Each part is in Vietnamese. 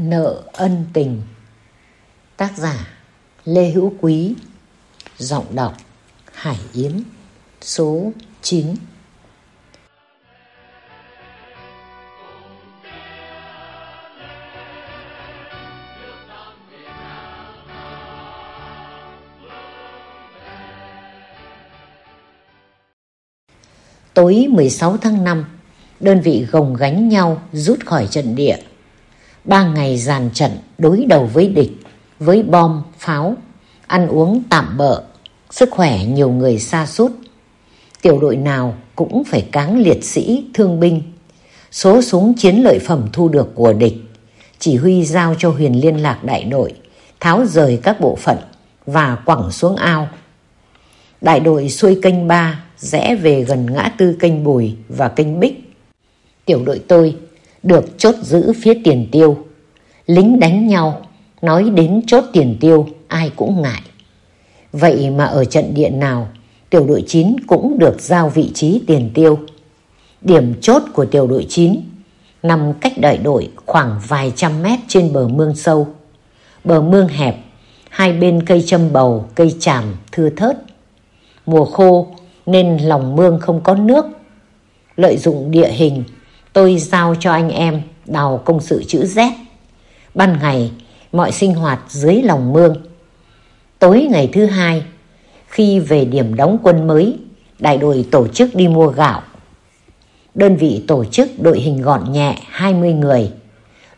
Nợ ân tình. Tác giả Lê Hữu Quý. Giọng đọc Hải Yến. Số 9 Tối 16 tháng 5 Đơn vị gồng gánh nhau rút khỏi trận địa ba ngày dàn trận đối đầu với địch, với bom, pháo, ăn uống tạm bợ, sức khỏe nhiều người xa sút Tiểu đội nào cũng phải cáng liệt sĩ, thương binh. Số súng chiến lợi phẩm thu được của địch, chỉ huy giao cho huyền liên lạc đại đội, tháo rời các bộ phận và quẳng xuống ao. Đại đội xuôi kênh ba rẽ về gần ngã tư kênh Bùi và kênh Bích. Tiểu đội tôi được chốt giữ phía tiền tiêu. Lính đánh nhau, nói đến chốt tiền tiêu ai cũng ngại. Vậy mà ở trận địa nào, tiểu đội 9 cũng được giao vị trí tiền tiêu. Điểm chốt của tiểu đội 9 nằm cách đại đội khoảng vài trăm mét trên bờ mương sâu. Bờ mương hẹp, hai bên cây châm bầu, cây tràm thưa thớt. Mùa khô nên lòng mương không có nước. Lợi dụng địa hình tôi giao cho anh em đào công sự chữ Z. Ban ngày, mọi sinh hoạt dưới lòng mương. Tối ngày thứ hai, khi về điểm đóng quân mới, đại đội tổ chức đi mua gạo. Đơn vị tổ chức đội hình gọn nhẹ 20 người.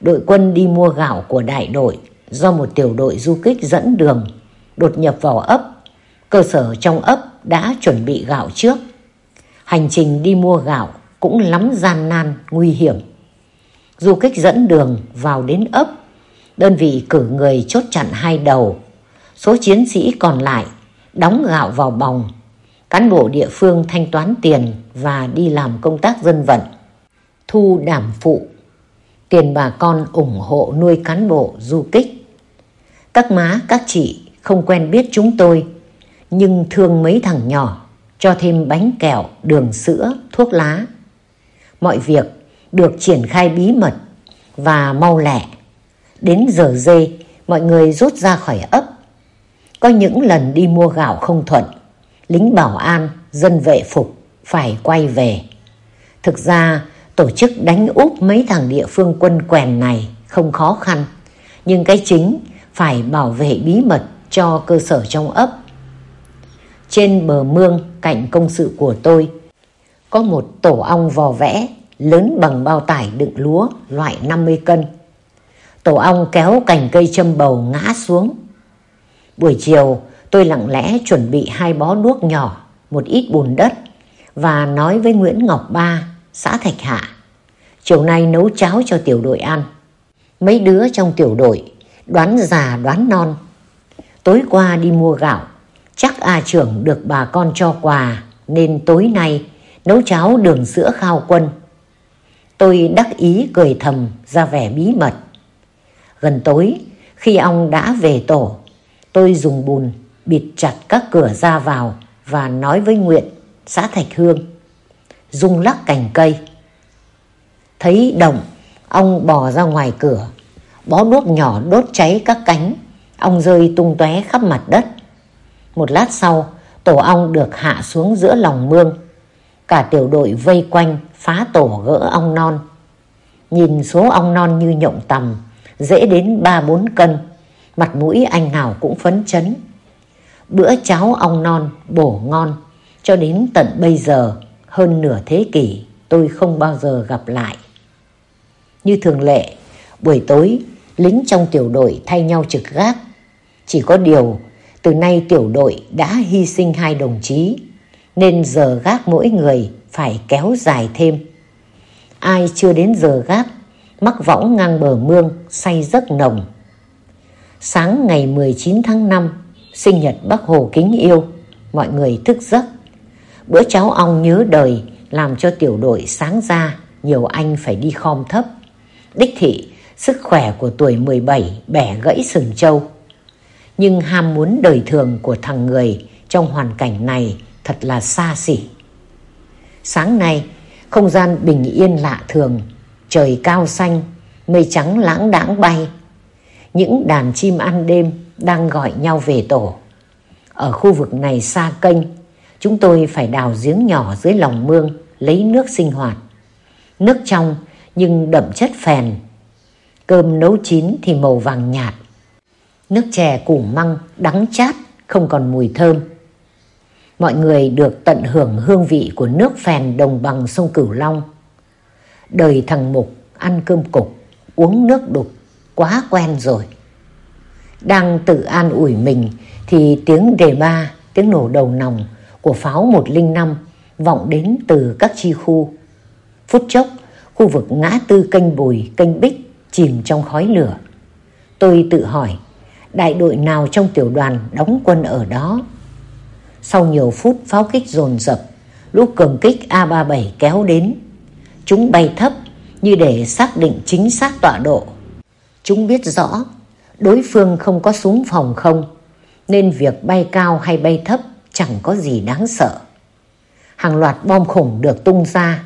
Đội quân đi mua gạo của đại đội do một tiểu đội du kích dẫn đường, đột nhập vào ấp. Cơ sở trong ấp đã chuẩn bị gạo trước. Hành trình đi mua gạo cũng lắm gian nan, nguy hiểm. Du kích dẫn đường vào đến ấp, đơn vị cử người chốt chặn hai đầu. Số chiến sĩ còn lại đóng gạo vào bòng. Cán bộ địa phương thanh toán tiền và đi làm công tác dân vận. Thu đảm phụ, tiền bà con ủng hộ nuôi cán bộ du kích. Các má, các chị không quen biết chúng tôi, nhưng thương mấy thằng nhỏ, cho thêm bánh kẹo, đường sữa, thuốc lá mọi việc được triển khai bí mật và mau lẹ. Đến giờ dê, mọi người rút ra khỏi ấp. Có những lần đi mua gạo không thuận, lính bảo an, dân vệ phục phải quay về. Thực ra, tổ chức đánh úp mấy thằng địa phương quân quèn này không khó khăn, nhưng cái chính phải bảo vệ bí mật cho cơ sở trong ấp. Trên bờ mương cạnh công sự của tôi có một tổ ong vò vẽ lớn bằng bao tải đựng lúa loại 50 cân. Tổ ong kéo cành cây châm bầu ngã xuống. Buổi chiều tôi lặng lẽ chuẩn bị hai bó đuốc nhỏ, một ít bùn đất và nói với Nguyễn Ngọc Ba, xã Thạch Hạ. Chiều nay nấu cháo cho tiểu đội ăn. Mấy đứa trong tiểu đội đoán già đoán non. Tối qua đi mua gạo, chắc A trưởng được bà con cho quà nên tối nay nấu cháo đường sữa khao quân. Tôi đắc ý cười thầm ra vẻ bí mật. Gần tối, khi ông đã về tổ, tôi dùng bùn bịt chặt các cửa ra vào và nói với Nguyện, xã Thạch Hương. rung lắc cành cây. Thấy động, ông bò ra ngoài cửa, bó đuốc nhỏ đốt cháy các cánh, ông rơi tung tóe khắp mặt đất. Một lát sau, tổ ong được hạ xuống giữa lòng mương. Cả tiểu đội vây quanh phá tổ gỡ ong non. Nhìn số ong non như nhộng tầm, dễ đến ba bốn cân, mặt mũi anh nào cũng phấn chấn. Bữa cháo ong non bổ ngon, cho đến tận bây giờ, hơn nửa thế kỷ, tôi không bao giờ gặp lại. Như thường lệ, buổi tối, lính trong tiểu đội thay nhau trực gác. Chỉ có điều, từ nay tiểu đội đã hy sinh hai đồng chí, nên giờ gác mỗi người phải kéo dài thêm. Ai chưa đến giờ gác, mắc võng ngang bờ mương, say giấc nồng. Sáng ngày 19 tháng 5, sinh nhật bác Hồ kính yêu, mọi người thức giấc. Bữa cháu ong nhớ đời làm cho tiểu đội sáng ra, nhiều anh phải đi khom thấp. Đích thị, sức khỏe của tuổi 17 bẻ gãy sừng trâu. Nhưng ham muốn đời thường của thằng người trong hoàn cảnh này thật là xa xỉ. Sáng nay, không gian bình yên lạ thường, trời cao xanh, Mây trắng lãng đãng bay. Những đàn chim ăn đêm Đang gọi nhau về tổ. Ở khu vực này xa kênh Chúng tôi phải đào giếng nhỏ dưới lòng mương Lấy nước sinh hoạt. Nước trong nhưng đậm chất phèn. Cơm nấu chín thì màu vàng nhạt. Nước chè củ măng đắng chát Không còn mùi thơm. Mọi người được tận hưởng hương vị của nước phèn đồng bằng sông Cửu Long. Đời thằng Mục ăn cơm cục Uống nước đục Quá quen rồi Đang tự an ủi mình Thì tiếng đề ba Tiếng nổ đầu nòng Của pháo 105 Vọng đến từ các chi khu Phút chốc Khu vực ngã tư kênh Bùi, kênh Bích chìm trong khói lửa. Tôi tự hỏi, đại đội nào trong tiểu đoàn đóng quân ở đó? Sau nhiều phút pháo kích dồn dập, lũ cường kích A-37 kéo đến. Chúng bay thấp như để xác định chính xác tọa độ. Chúng biết rõ đối phương không có súng phòng không, nên việc bay cao hay bay thấp chẳng có gì đáng sợ. Hàng loạt bom khủng được tung ra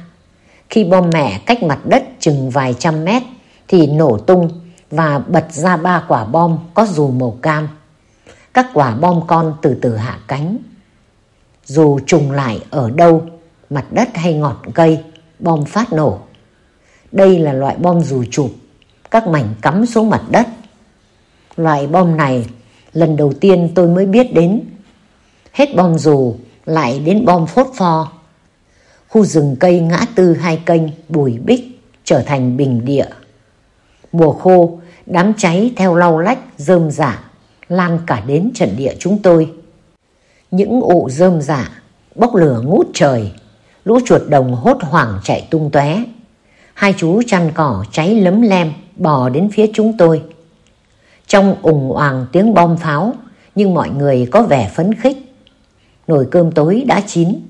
khi bom mẹ cách mặt đất chừng vài trăm mét thì nổ tung và bật ra ba quả bom có dù màu cam. Các quả bom con từ từ hạ cánh. Dù trùng lại ở đâu, mặt đất hay ngọn cây, bom phát nổ. Đây là loại bom dù chụp, các mảnh cắm xuống mặt đất. Loại bom này lần đầu tiên tôi mới biết đến. Hết bom dù lại đến bom phốt pho khu rừng cây ngã tư hai kênh Bùi Bích trở thành bình địa. Mùa khô, đám cháy theo lau lách, rơm rạ, lan cả đến trận địa chúng tôi. Những ụ rơm rạ, bốc lửa ngút trời, lũ chuột đồng hốt hoảng chạy tung tóe. Hai chú chăn cỏ cháy lấm lem bò đến phía chúng tôi. Trong ủng oàng tiếng bom pháo, nhưng mọi người có vẻ phấn khích. Nồi cơm tối đã chín,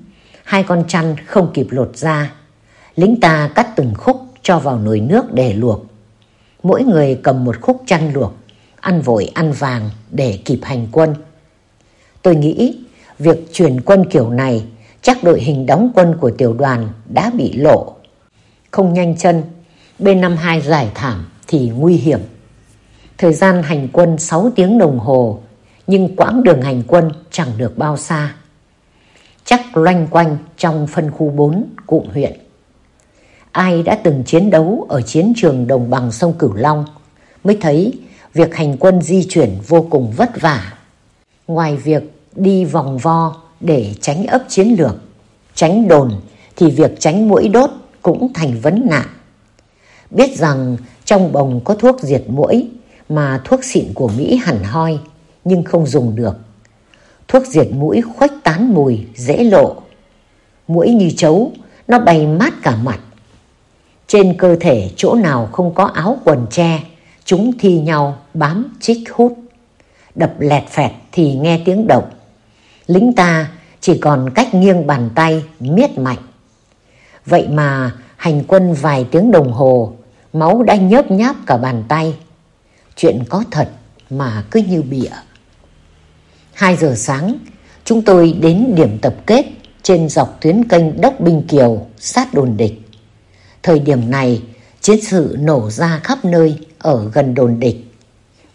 hai con chăn không kịp lột ra. Lính ta cắt từng khúc cho vào nồi nước để luộc. Mỗi người cầm một khúc chăn luộc, ăn vội ăn vàng để kịp hành quân. Tôi nghĩ việc chuyển quân kiểu này chắc đội hình đóng quân của tiểu đoàn đã bị lộ. Không nhanh chân, B-52 giải thảm thì nguy hiểm. Thời gian hành quân 6 tiếng đồng hồ, nhưng quãng đường hành quân chẳng được bao xa chắc loanh quanh trong phân khu 4 cụm huyện. Ai đã từng chiến đấu ở chiến trường đồng bằng sông Cửu Long mới thấy việc hành quân di chuyển vô cùng vất vả. Ngoài việc đi vòng vo để tránh ấp chiến lược, tránh đồn thì việc tránh mũi đốt cũng thành vấn nạn. Biết rằng trong bồng có thuốc diệt mũi mà thuốc xịn của Mỹ hẳn hoi nhưng không dùng được Thuốc diệt mũi khuếch tán mùi, dễ lộ. Mũi như chấu, nó bay mát cả mặt. Trên cơ thể chỗ nào không có áo quần che, chúng thi nhau bám chích hút. Đập lẹt phẹt thì nghe tiếng động. Lính ta chỉ còn cách nghiêng bàn tay miết mạnh. Vậy mà hành quân vài tiếng đồng hồ, máu đã nhớp nháp cả bàn tay. Chuyện có thật mà cứ như bịa. 2 giờ sáng, chúng tôi đến điểm tập kết trên dọc tuyến kênh Đốc Binh Kiều sát đồn địch. Thời điểm này, chiến sự nổ ra khắp nơi ở gần đồn địch.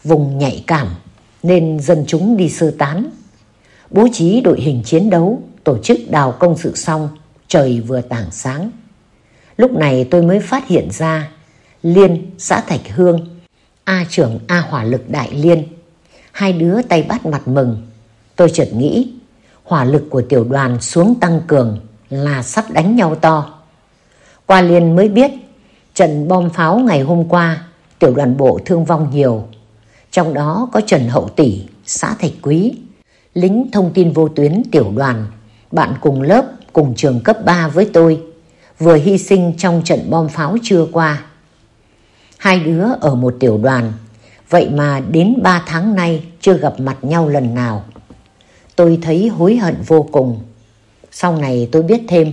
Vùng nhạy cảm nên dân chúng đi sơ tán. Bố trí đội hình chiến đấu, tổ chức đào công sự xong, trời vừa tảng sáng. Lúc này tôi mới phát hiện ra Liên, xã Thạch Hương, A trưởng A hỏa lực Đại Liên. Hai đứa tay bắt mặt mừng Tôi chợt nghĩ hỏa lực của tiểu đoàn xuống tăng cường là sắp đánh nhau to. Qua liên mới biết trận bom pháo ngày hôm qua tiểu đoàn bộ thương vong nhiều. Trong đó có Trần Hậu Tỷ, xã Thạch Quý, lính thông tin vô tuyến tiểu đoàn, bạn cùng lớp, cùng trường cấp 3 với tôi, vừa hy sinh trong trận bom pháo trưa qua. Hai đứa ở một tiểu đoàn, vậy mà đến 3 tháng nay chưa gặp mặt nhau lần nào. Tôi thấy hối hận vô cùng. Sau này tôi biết thêm,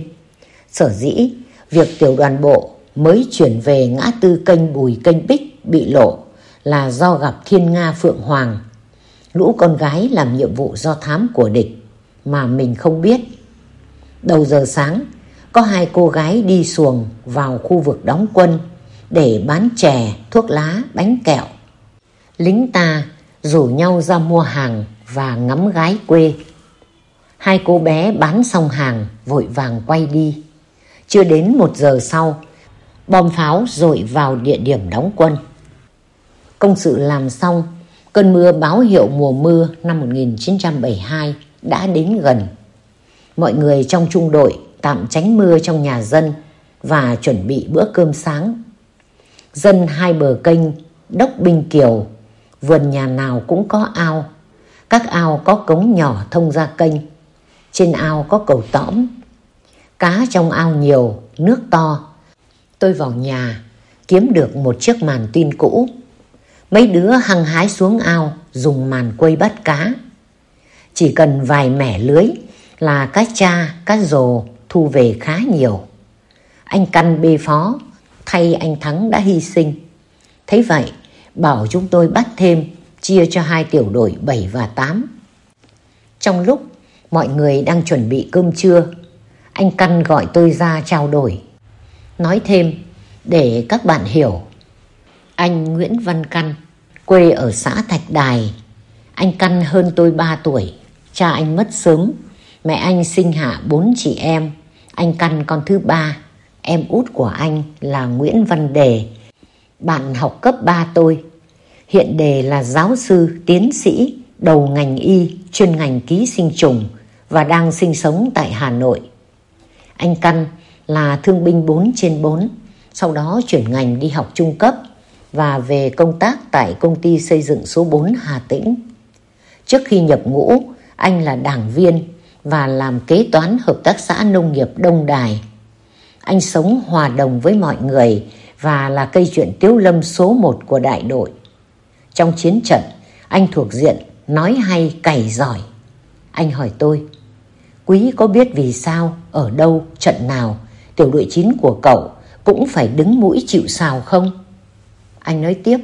sở dĩ việc tiểu đoàn bộ mới chuyển về ngã tư kênh Bùi kênh Bích bị lộ là do gặp Thiên Nga Phượng Hoàng, lũ con gái làm nhiệm vụ do thám của địch mà mình không biết. Đầu giờ sáng, có hai cô gái đi xuồng vào khu vực đóng quân để bán chè, thuốc lá, bánh kẹo. Lính ta rủ nhau ra mua hàng và ngắm gái quê. Hai cô bé bán xong hàng vội vàng quay đi. Chưa đến một giờ sau, bom pháo rội vào địa điểm đóng quân. Công sự làm xong, cơn mưa báo hiệu mùa mưa năm 1972 đã đến gần. Mọi người trong trung đội tạm tránh mưa trong nhà dân và chuẩn bị bữa cơm sáng. Dân hai bờ kênh, đốc binh kiều, vườn nhà nào cũng có ao. Các ao có cống nhỏ thông ra kênh. Trên ao có cầu tõm. Cá trong ao nhiều, nước to. Tôi vào nhà, kiếm được một chiếc màn tin cũ. Mấy đứa hăng hái xuống ao, dùng màn quây bắt cá. Chỉ cần vài mẻ lưới là cá cha, cá rồ thu về khá nhiều. Anh Căn bê phó, thay anh Thắng đã hy sinh. Thấy vậy, bảo chúng tôi bắt thêm, chia cho hai tiểu đội 7 và 8. Trong lúc mọi người đang chuẩn bị cơm trưa, anh Căn gọi tôi ra trao đổi. Nói thêm, để các bạn hiểu, anh Nguyễn Văn Căn, quê ở xã Thạch Đài. Anh Căn hơn tôi 3 tuổi, cha anh mất sớm, mẹ anh sinh hạ bốn chị em, anh Căn con thứ ba, em út của anh là Nguyễn Văn Đề, bạn học cấp 3 tôi. Hiện Đề là giáo sư, tiến sĩ, đầu ngành y, chuyên ngành ký sinh trùng và đang sinh sống tại Hà Nội. Anh Căn là thương binh 4 trên 4, sau đó chuyển ngành đi học trung cấp và về công tác tại công ty xây dựng số 4 Hà Tĩnh. Trước khi nhập ngũ, anh là đảng viên và làm kế toán hợp tác xã nông nghiệp Đông Đài. Anh sống hòa đồng với mọi người và là cây chuyện tiếu lâm số 1 của đại đội. Trong chiến trận, anh thuộc diện nói hay cày giỏi. Anh hỏi tôi, Quý có biết vì sao, ở đâu, trận nào, tiểu đội 9 của cậu cũng phải đứng mũi chịu sào không? Anh nói tiếp,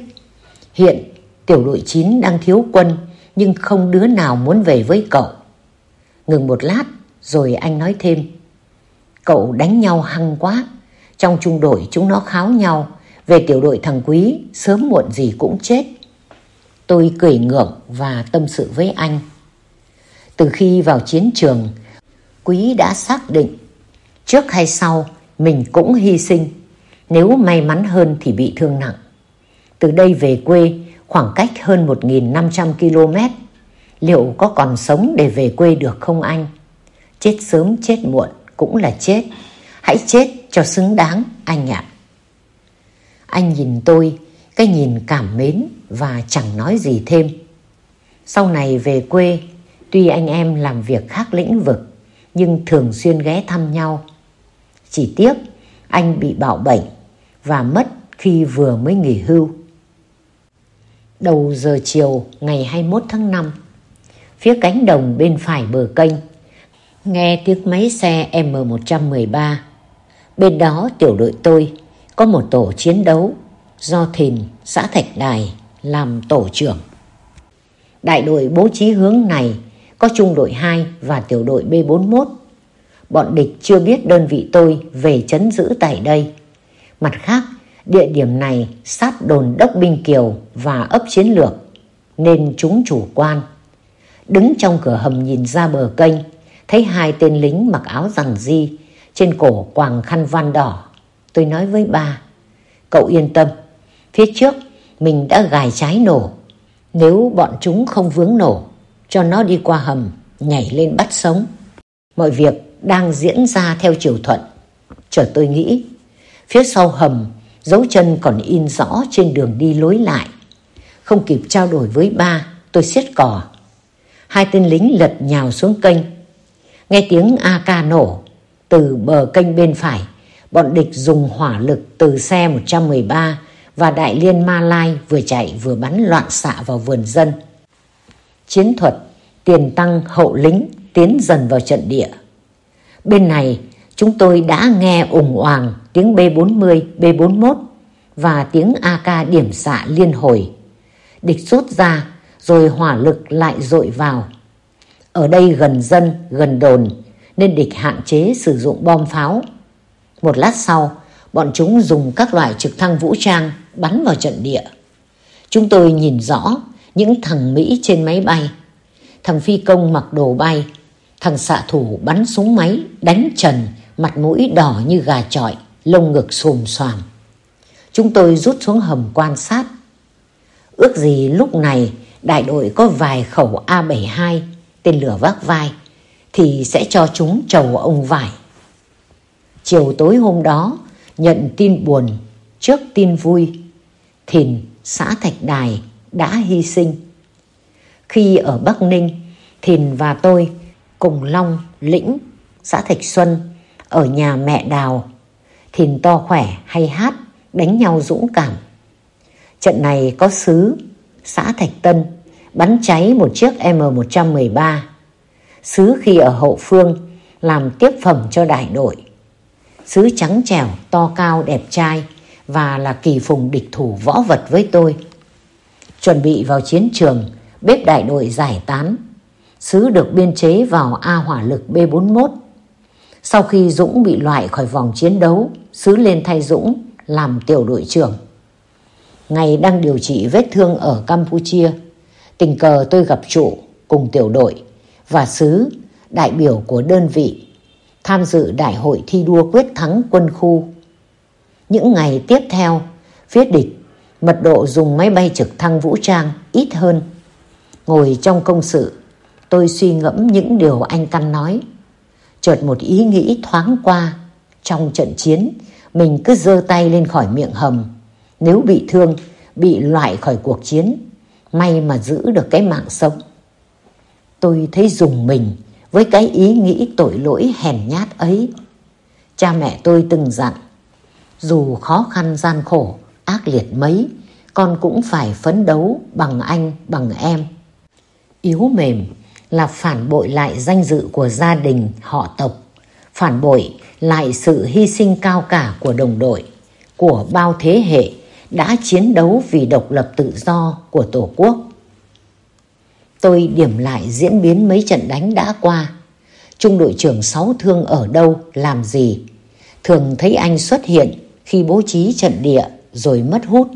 hiện tiểu đội 9 đang thiếu quân nhưng không đứa nào muốn về với cậu. Ngừng một lát rồi anh nói thêm, cậu đánh nhau hăng quá, trong trung đội chúng nó kháo nhau, về tiểu đội thằng Quý sớm muộn gì cũng chết. Tôi cười ngượng và tâm sự với anh. Từ khi vào chiến trường, Quý đã xác định trước hay sau mình cũng hy sinh, nếu may mắn hơn thì bị thương nặng. Từ đây về quê khoảng cách hơn 1.500 km, liệu có còn sống để về quê được không anh? Chết sớm chết muộn cũng là chết, hãy chết cho xứng đáng anh ạ. Anh nhìn tôi, cái nhìn cảm mến và chẳng nói gì thêm. Sau này về quê, tuy anh em làm việc khác lĩnh vực, nhưng thường xuyên ghé thăm nhau. Chỉ tiếc anh bị bạo bệnh và mất khi vừa mới nghỉ hưu. Đầu giờ chiều ngày 21 tháng 5, phía cánh đồng bên phải bờ kênh, nghe tiếng máy xe M113. Bên đó tiểu đội tôi có một tổ chiến đấu do Thìn, xã Thạch Đài làm tổ trưởng. Đại đội bố trí hướng này có trung đội 2 và tiểu đội B41. Bọn địch chưa biết đơn vị tôi về chấn giữ tại đây. Mặt khác, địa điểm này sát đồn đốc binh kiều và ấp chiến lược, nên chúng chủ quan. Đứng trong cửa hầm nhìn ra bờ kênh, thấy hai tên lính mặc áo rằn di, trên cổ quàng khăn van đỏ. Tôi nói với ba, cậu yên tâm, phía trước mình đã gài trái nổ. Nếu bọn chúng không vướng nổ, cho nó đi qua hầm, nhảy lên bắt sống. Mọi việc đang diễn ra theo chiều thuận. Chờ tôi nghĩ, phía sau hầm, dấu chân còn in rõ trên đường đi lối lại. Không kịp trao đổi với ba, tôi siết cò. Hai tên lính lật nhào xuống kênh. Nghe tiếng AK nổ, từ bờ kênh bên phải, bọn địch dùng hỏa lực từ xe 113 và đại liên Ma Lai vừa chạy vừa bắn loạn xạ vào vườn dân. Chiến thuật, tiền tăng hậu lính tiến dần vào trận địa. Bên này, chúng tôi đã nghe ủng oàng tiếng B-40, B-41 và tiếng AK điểm xạ liên hồi. Địch rút ra, rồi hỏa lực lại dội vào. Ở đây gần dân, gần đồn, nên địch hạn chế sử dụng bom pháo. Một lát sau, bọn chúng dùng các loại trực thăng vũ trang bắn vào trận địa. Chúng tôi nhìn rõ những thằng Mỹ trên máy bay. Thằng phi công mặc đồ bay, thằng xạ thủ bắn súng máy, đánh trần, mặt mũi đỏ như gà trọi, lông ngực xồm xoàm. Chúng tôi rút xuống hầm quan sát. Ước gì lúc này đại đội có vài khẩu A72 tên lửa vác vai thì sẽ cho chúng trầu ông vải. Chiều tối hôm đó nhận tin buồn trước tin vui Thìn xã Thạch Đài đã hy sinh. Khi ở Bắc Ninh Thìn và tôi cùng Long, Lĩnh, xã Thạch Xuân ở nhà mẹ Đào Thìn to khỏe hay hát đánh nhau dũng cảm. Trận này có sứ xã Thạch Tân bắn cháy một chiếc M113. Sứ khi ở hậu phương làm tiếp phẩm cho đại đội. Sứ trắng trẻo, to cao, đẹp trai và là kỳ phùng địch thủ võ vật với tôi. Chuẩn bị vào chiến trường, bếp đại đội giải tán. Sứ được biên chế vào A hỏa lực B41. Sau khi Dũng bị loại khỏi vòng chiến đấu, Sứ lên thay Dũng làm tiểu đội trưởng. Ngày đang điều trị vết thương ở Campuchia, tình cờ tôi gặp trụ cùng tiểu đội và Sứ, đại biểu của đơn vị, tham dự đại hội thi đua quyết thắng quân khu. Những ngày tiếp theo, phía địch mật độ dùng máy bay trực thăng vũ trang ít hơn. Ngồi trong công sự, tôi suy ngẫm những điều anh Căn nói. Chợt một ý nghĩ thoáng qua, trong trận chiến, mình cứ giơ tay lên khỏi miệng hầm. Nếu bị thương, bị loại khỏi cuộc chiến, may mà giữ được cái mạng sống. Tôi thấy dùng mình với cái ý nghĩ tội lỗi hèn nhát ấy. Cha mẹ tôi từng dặn, dù khó khăn gian khổ, ác liệt mấy, con cũng phải phấn đấu bằng anh, bằng em. Yếu mềm là phản bội lại danh dự của gia đình, họ tộc, phản bội lại sự hy sinh cao cả của đồng đội, của bao thế hệ đã chiến đấu vì độc lập tự do của Tổ quốc. Tôi điểm lại diễn biến mấy trận đánh đã qua. Trung đội trưởng Sáu Thương ở đâu, làm gì? Thường thấy anh xuất hiện khi bố trí trận địa rồi mất hút.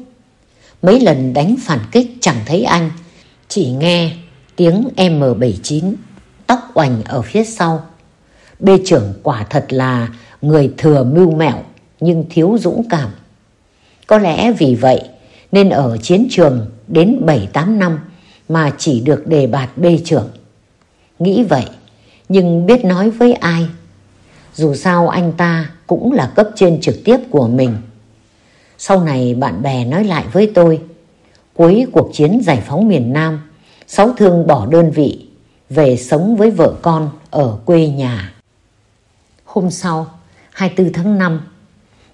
Mấy lần đánh phản kích chẳng thấy anh, chỉ nghe tiếng M79 tóc oành ở phía sau. Bê trưởng quả thật là người thừa mưu mẹo nhưng thiếu dũng cảm. Có lẽ vì vậy nên ở chiến trường đến 7-8 năm mà chỉ được đề bạt bê trưởng. Nghĩ vậy nhưng biết nói với ai. Dù sao anh ta cũng là cấp trên trực tiếp của mình. Sau này bạn bè nói lại với tôi, cuối cuộc chiến giải phóng miền Nam, Sáu Thương bỏ đơn vị, về sống với vợ con ở quê nhà. Hôm sau, 24 tháng 5,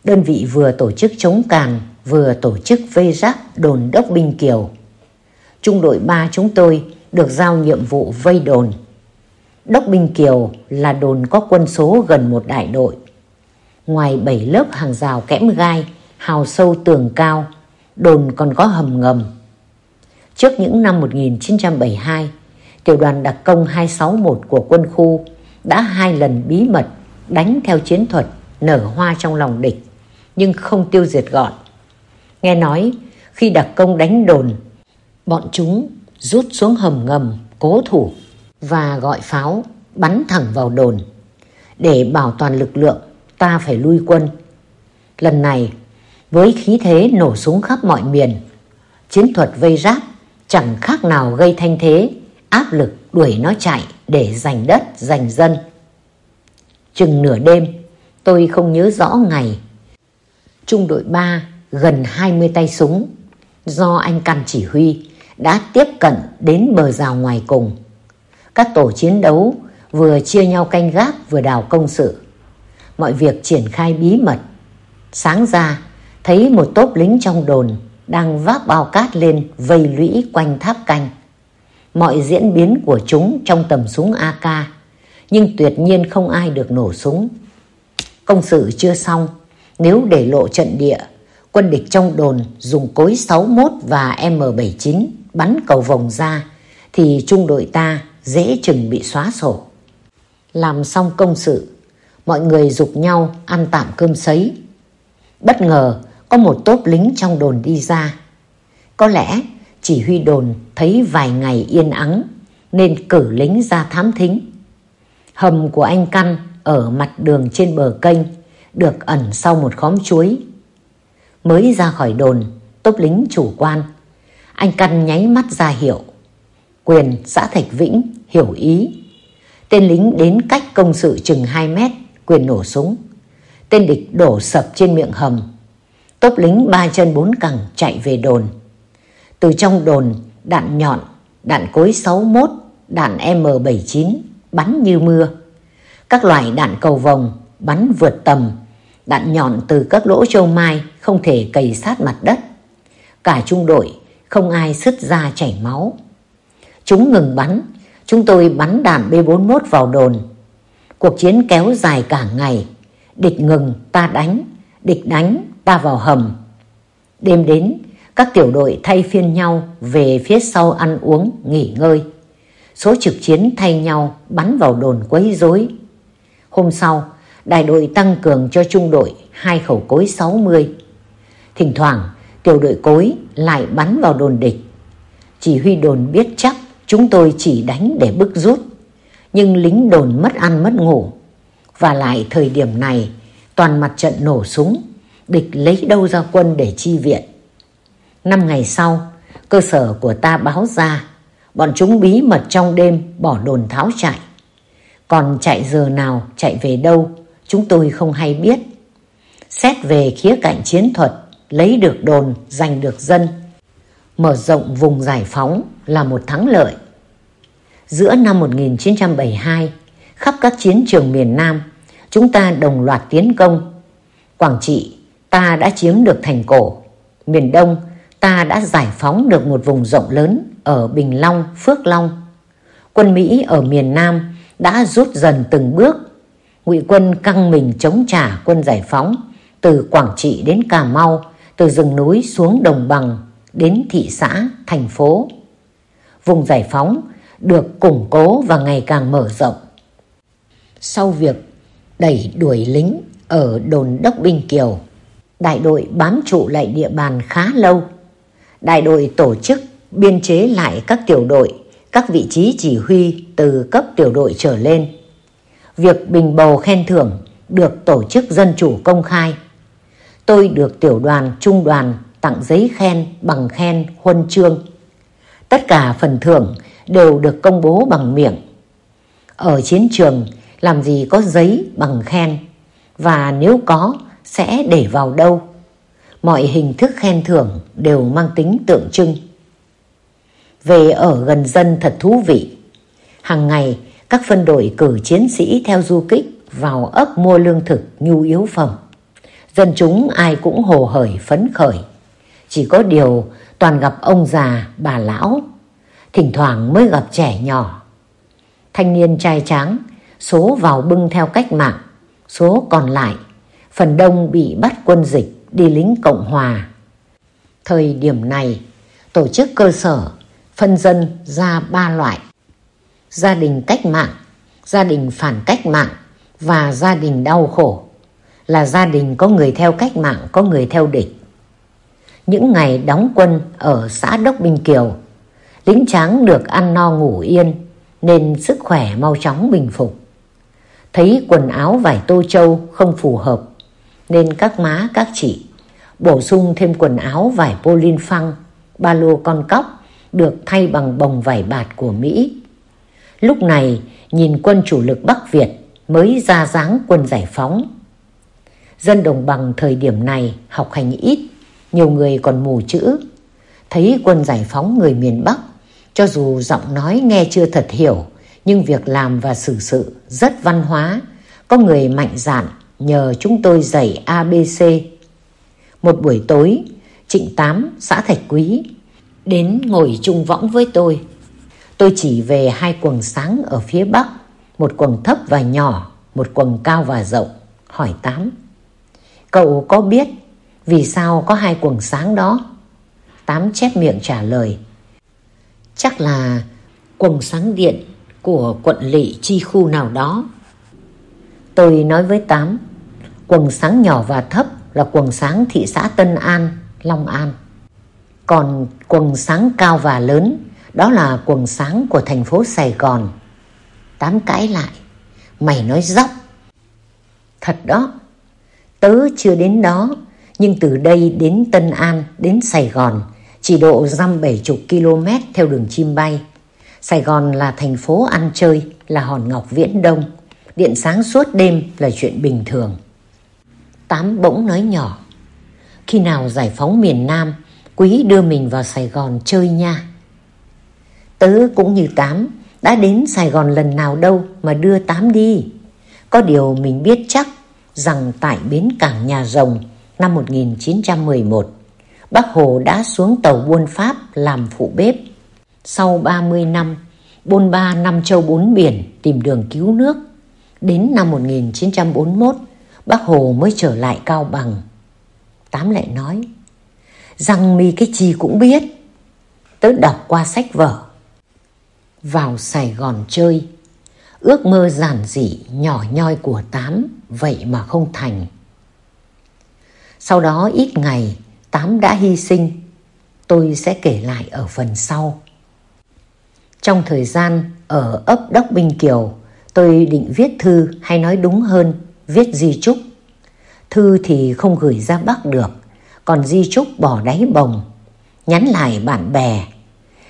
đơn vị vừa tổ chức chống càn, vừa tổ chức vây giáp đồn đốc binh kiều. Trung đội 3 chúng tôi được giao nhiệm vụ vây đồn. Đốc binh kiều là đồn có quân số gần một đại đội. Ngoài 7 lớp hàng rào kẽm gai, hào sâu tường cao, đồn còn có hầm ngầm. Trước những năm 1972, tiểu đoàn đặc công 261 của quân khu đã hai lần bí mật đánh theo chiến thuật nở hoa trong lòng địch, nhưng không tiêu diệt gọn. Nghe nói, khi đặc công đánh đồn, bọn chúng rút xuống hầm ngầm, cố thủ và gọi pháo bắn thẳng vào đồn. Để bảo toàn lực lượng, ta phải lui quân. Lần này, với khí thế nổ súng khắp mọi miền, chiến thuật vây ráp chẳng khác nào gây thanh thế, áp lực đuổi nó chạy để giành đất, giành dân. Chừng nửa đêm, tôi không nhớ rõ ngày. Trung đội 3 gần 20 tay súng do anh Căn chỉ huy đã tiếp cận đến bờ rào ngoài cùng. Các tổ chiến đấu vừa chia nhau canh gác vừa đào công sự. Mọi việc triển khai bí mật. Sáng ra, thấy một tốp lính trong đồn đang vác bao cát lên vây lũy quanh tháp canh. Mọi diễn biến của chúng trong tầm súng AK, nhưng tuyệt nhiên không ai được nổ súng. Công sự chưa xong, nếu để lộ trận địa, quân địch trong đồn dùng cối 61 và M79 bắn cầu vòng ra, thì trung đội ta dễ chừng bị xóa sổ. Làm xong công sự, mọi người dục nhau ăn tạm cơm sấy. Bất ngờ có một tốp lính trong đồn đi ra. Có lẽ chỉ huy đồn thấy vài ngày yên ắng nên cử lính ra thám thính. Hầm của anh Căn ở mặt đường trên bờ kênh được ẩn sau một khóm chuối. Mới ra khỏi đồn, tốp lính chủ quan. Anh Căn nháy mắt ra hiệu. Quyền xã Thạch Vĩnh hiểu ý. Tên lính đến cách công sự chừng 2 mét, quyền nổ súng. Tên địch đổ sập trên miệng hầm. Tốp lính ba chân bốn cẳng chạy về đồn. Từ trong đồn, đạn nhọn, đạn cối 61, đạn M79 bắn như mưa. Các loại đạn cầu vòng bắn vượt tầm, đạn nhọn từ các lỗ châu mai không thể cày sát mặt đất. Cả trung đội không ai sứt ra chảy máu. Chúng ngừng bắn, chúng tôi bắn đạn B41 vào đồn. Cuộc chiến kéo dài cả ngày, địch ngừng ta đánh, địch đánh ta vào hầm. Đêm đến, các tiểu đội thay phiên nhau về phía sau ăn uống, nghỉ ngơi. Số trực chiến thay nhau bắn vào đồn quấy rối. Hôm sau, đại đội tăng cường cho trung đội hai khẩu cối 60. Thỉnh thoảng, tiểu đội cối lại bắn vào đồn địch. Chỉ huy đồn biết chắc chúng tôi chỉ đánh để bức rút. Nhưng lính đồn mất ăn mất ngủ. Và lại thời điểm này, toàn mặt trận nổ súng, địch lấy đâu ra quân để chi viện. Năm ngày sau, cơ sở của ta báo ra, bọn chúng bí mật trong đêm bỏ đồn tháo chạy. Còn chạy giờ nào, chạy về đâu, chúng tôi không hay biết. Xét về khía cạnh chiến thuật, lấy được đồn, giành được dân, mở rộng vùng giải phóng là một thắng lợi. Giữa năm 1972, khắp các chiến trường miền Nam, chúng ta đồng loạt tiến công. Quảng Trị, ta đã chiếm được thành cổ. Miền Đông, ta đã giải phóng được một vùng rộng lớn ở Bình Long, Phước Long. Quân Mỹ ở miền Nam đã rút dần từng bước. Ngụy quân căng mình chống trả quân giải phóng từ Quảng Trị đến Cà Mau, từ rừng núi xuống đồng bằng đến thị xã, thành phố. Vùng giải phóng được củng cố và ngày càng mở rộng. Sau việc đẩy đuổi lính ở đồn đốc binh Kiều, đại đội bám trụ lại địa bàn khá lâu. Đại đội tổ chức biên chế lại các tiểu đội, các vị trí chỉ huy từ cấp tiểu đội trở lên. Việc bình bầu khen thưởng được tổ chức dân chủ công khai. Tôi được tiểu đoàn, trung đoàn tặng giấy khen, bằng khen, huân chương. Tất cả phần thưởng đều được công bố bằng miệng. Ở chiến trường làm gì có giấy bằng khen và nếu có sẽ để vào đâu. Mọi hình thức khen thưởng đều mang tính tượng trưng. Về ở gần dân thật thú vị. Hàng ngày các phân đội cử chiến sĩ theo du kích vào ấp mua lương thực, nhu yếu phẩm. Dân chúng ai cũng hồ hởi phấn khởi. Chỉ có điều toàn gặp ông già, bà lão, thỉnh thoảng mới gặp trẻ nhỏ. Thanh niên trai tráng, số vào bưng theo cách mạng, số còn lại, phần đông bị bắt quân dịch đi lính Cộng Hòa. Thời điểm này, tổ chức cơ sở phân dân ra ba loại. Gia đình cách mạng, gia đình phản cách mạng và gia đình đau khổ là gia đình có người theo cách mạng, có người theo địch. Những ngày đóng quân ở xã Đốc bình Kiều, lính tráng được ăn no ngủ yên nên sức khỏe mau chóng bình phục. Thấy quần áo vải tô châu không phù hợp nên các má các chị bổ sung thêm quần áo vải polin phăng, ba lô con cóc được thay bằng bồng vải bạt của Mỹ. Lúc này nhìn quân chủ lực Bắc Việt mới ra dáng quân giải phóng. Dân đồng bằng thời điểm này học hành ít, nhiều người còn mù chữ. Thấy quân giải phóng người miền Bắc, cho dù giọng nói nghe chưa thật hiểu, nhưng việc làm và xử sự rất văn hóa. Có người mạnh dạn nhờ chúng tôi dạy ABC. Một buổi tối, Trịnh Tám, xã Thạch Quý, đến ngồi chung võng với tôi. Tôi chỉ về hai quần sáng ở phía bắc, một quần thấp và nhỏ, một quần cao và rộng, hỏi Tám. Cậu có biết vì sao có hai quần sáng đó? Tám chép miệng trả lời. Chắc là quần sáng điện của quận lỵ chi khu nào đó. Tôi nói với Tám, quần sáng nhỏ và thấp là quần sáng thị xã Tân An, Long An. Còn quần sáng cao và lớn đó là quần sáng của thành phố Sài Gòn. Tám cãi lại. Mày nói dốc. Thật đó. Tớ chưa đến đó. Nhưng từ đây đến Tân An, đến Sài Gòn chỉ độ dăm bảy chục km theo đường chim bay. Sài Gòn là thành phố ăn chơi, là hòn ngọc viễn đông. Điện sáng suốt đêm là chuyện bình thường. Tám bỗng nói nhỏ. Khi nào giải phóng miền Nam, Quý đưa mình vào Sài Gòn chơi nha. Tớ cũng như Tám, đã đến Sài Gòn lần nào đâu mà đưa Tám đi. Có điều mình biết chắc rằng tại bến cảng nhà rồng năm 1911, Bác Hồ đã xuống tàu buôn Pháp làm phụ bếp. Sau 30 năm, bôn ba năm châu bốn biển tìm đường cứu nước. Đến năm 1941, Bác Hồ mới trở lại Cao Bằng. Tám lại nói, rằng mi cái gì cũng biết. Tớ đọc qua sách vở. Vào Sài Gòn chơi, ước mơ giản dị nhỏ nhoi của Tám vậy mà không thành. Sau đó ít ngày, Tám đã hy sinh. Tôi sẽ kể lại ở phần sau. Trong thời gian ở ấp Đốc Binh Kiều, tôi định viết thư hay nói đúng hơn, viết di chúc. Thư thì không gửi ra Bắc được, còn di chúc bỏ đáy bồng. Nhắn lại bạn bè,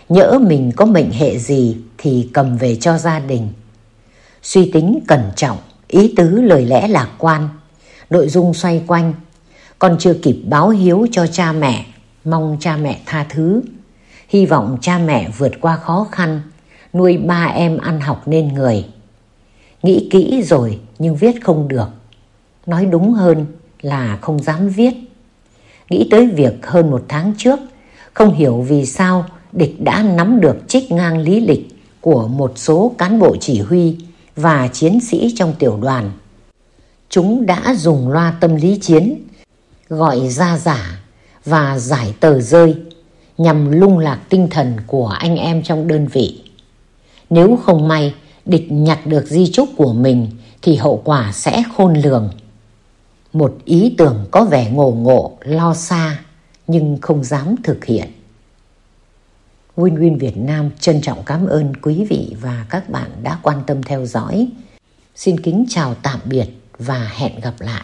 nhỡ mình có mệnh hệ gì thì cầm về cho gia đình. Suy tính cẩn trọng, ý tứ lời lẽ lạc quan, nội dung xoay quanh, con chưa kịp báo hiếu cho cha mẹ, mong cha mẹ tha thứ. Hy vọng cha mẹ vượt qua khó khăn, nuôi ba em ăn học nên người. Nghĩ kỹ rồi nhưng viết không được. Nói đúng hơn là không dám viết. Nghĩ tới việc hơn một tháng trước, không hiểu vì sao địch đã nắm được trích ngang lý lịch của một số cán bộ chỉ huy và chiến sĩ trong tiểu đoàn. Chúng đã dùng loa tâm lý chiến, gọi ra giả và giải tờ rơi nhằm lung lạc tinh thần của anh em trong đơn vị. Nếu không may địch nhặt được di chúc của mình thì hậu quả sẽ khôn lường. Một ý tưởng có vẻ ngổ ngộ, lo xa nhưng không dám thực hiện. Win Win Việt Nam trân trọng cảm ơn quý vị và các bạn đã quan tâm theo dõi. Xin kính chào tạm biệt và hẹn gặp lại.